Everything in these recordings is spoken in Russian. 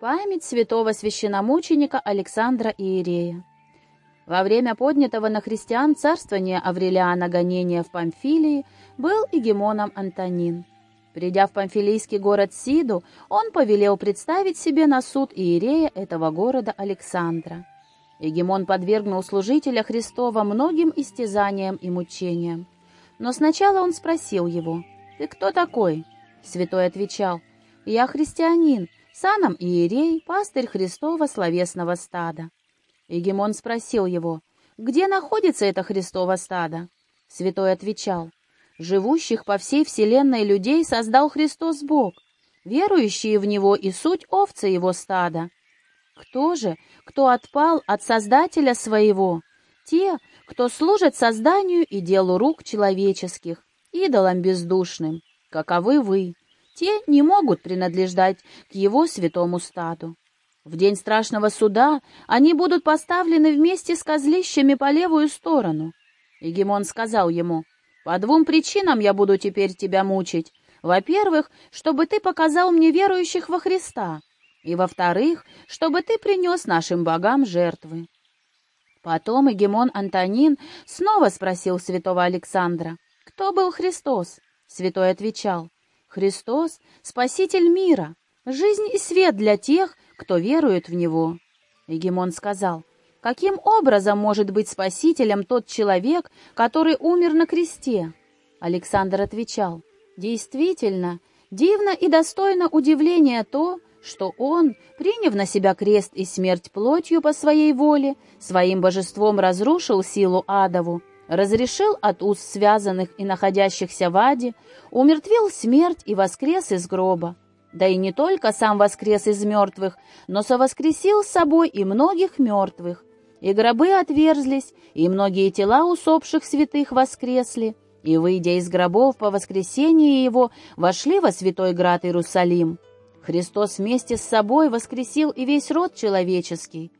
Память святого священномученика Александра Иерея. Во время поднятого на христиан царствования Аврелиана гонения в Памфилии был эгемоном Антонин. Придя в памфилийский город Сиду, он повелел представить себе на суд иерея этого города Александра. Егемон подвергнул служителя Христова многим истязаниям и мучениям. Но сначала он спросил его, «Ты кто такой?» Святой отвечал, «Я христианин, саном иерей, пастырь Христова словесного стада. Егемон спросил его, где находится это Христово стадо? Святой отвечал, живущих по всей вселенной людей создал Христос Бог, верующие в Него и суть овцы Его стада. Кто же, кто отпал от Создателя своего? Те, кто служит созданию и делу рук человеческих, идолам бездушным, каковы вы те не могут принадлежать к его святому стаду. В день страшного суда они будут поставлены вместе с козлищами по левую сторону. Егемон сказал ему, «По двум причинам я буду теперь тебя мучить. Во-первых, чтобы ты показал мне верующих во Христа, и, во-вторых, чтобы ты принес нашим богам жертвы». Потом Егемон Антонин снова спросил святого Александра, кто был Христос? Святой отвечал, Христос — Спаситель мира, жизнь и свет для тех, кто верует в Него. Егемон сказал, каким образом может быть Спасителем тот человек, который умер на кресте? Александр отвечал, действительно, дивно и достойно удивления то, что он, приняв на себя крест и смерть плотью по своей воле, своим божеством разрушил силу адову, разрешил от уст связанных и находящихся в аде, умертвил смерть и воскрес из гроба. Да и не только сам воскрес из мертвых, но совоскресил с собой и многих мертвых. И гробы отверзлись, и многие тела усопших святых воскресли, и, выйдя из гробов по воскресении его, вошли во святой град Иерусалим. Христос вместе с собой воскресил и весь род человеческий.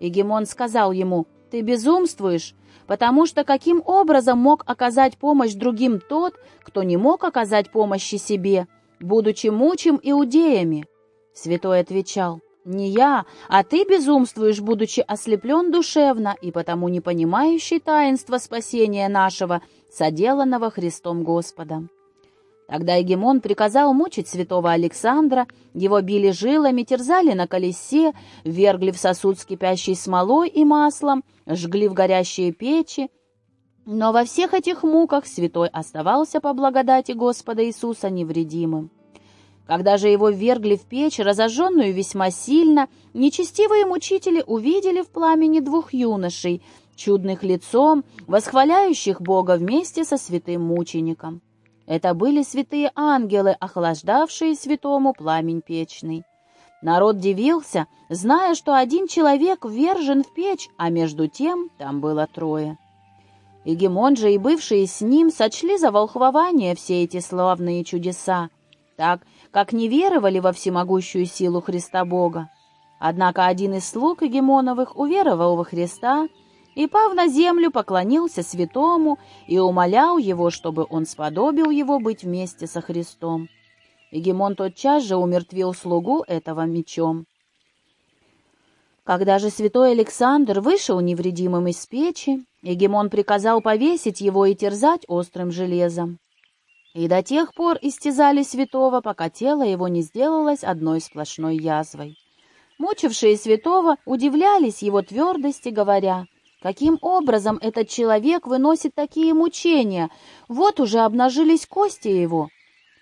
И Гемон сказал ему, «Ты безумствуешь, потому что каким образом мог оказать помощь другим тот, кто не мог оказать помощи себе, будучи мучим иудеями? Святой отвечал, не я, а ты безумствуешь, будучи ослеплен душевно и потому не понимающий таинства спасения нашего, соделанного Христом Господом. Тогда Егемон приказал мучить святого Александра, его били жилами, терзали на колесе, вергли в сосуд с кипящей смолой и маслом, жгли в горящие печи. Но во всех этих муках святой оставался по благодати Господа Иисуса невредимым. Когда же его вергли в печь, разожженную весьма сильно, нечестивые мучители увидели в пламени двух юношей, чудных лицом, восхваляющих Бога вместе со святым мучеником. Это были святые ангелы, охлаждавшие святому пламень печный. Народ дивился, зная, что один человек ввержен в печь, а между тем там было трое. Егемон же и бывшие с ним сочли за волхвование все эти славные чудеса, так как не веровали во всемогущую силу Христа Бога. Однако один из слуг Егемоновых уверовал во Христа и, пав на землю, поклонился святому и умолял его, чтобы он сподобил его быть вместе со Христом. Егемон тотчас же умертвил слугу этого мечом. Когда же святой Александр вышел невредимым из печи, Егемон приказал повесить его и терзать острым железом. И до тех пор истязали святого, пока тело его не сделалось одной сплошной язвой. Мучившие святого удивлялись его твердости, говоря — Каким образом этот человек выносит такие мучения? Вот уже обнажились кости его.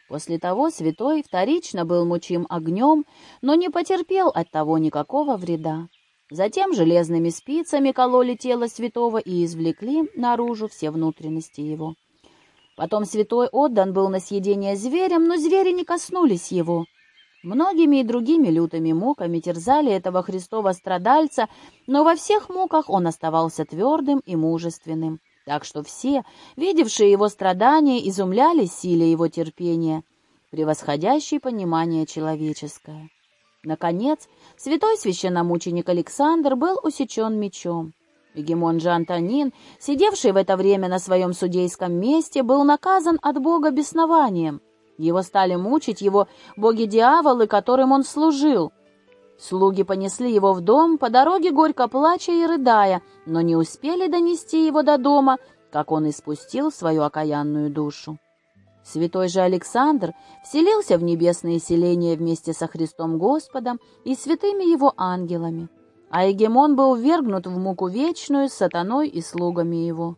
После того святой вторично был мучим огнем, но не потерпел от того никакого вреда. Затем железными спицами кололи тело святого и извлекли наружу все внутренности его. Потом святой отдан был на съедение зверям, но звери не коснулись его. Многими и другими лютыми муками терзали этого Христова страдальца, но во всех муках он оставался твердым и мужественным. Так что все, видевшие его страдания, изумлялись силе его терпения, превосходящей понимание человеческое. Наконец, святой священномученик Александр был усечен мечом. Егемон же Антонин, сидевший в это время на своем судейском месте, был наказан от Бога беснованием — его стали мучить его боги-дьяволы, которым он служил. Слуги понесли его в дом, по дороге горько плача и рыдая, но не успели донести его до дома, как он испустил свою окаянную душу. Святой же Александр вселился в небесные селения вместе со Христом Господом и святыми его ангелами, а Егемон был ввергнут в муку вечную с сатаной и слугами его.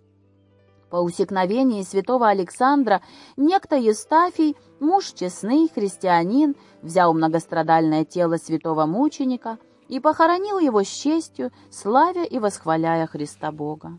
По усекновении святого Александра некто Евстафий, муж честный, христианин, взял многострадальное тело святого мученика и похоронил его с честью, славя и восхваляя Христа Бога.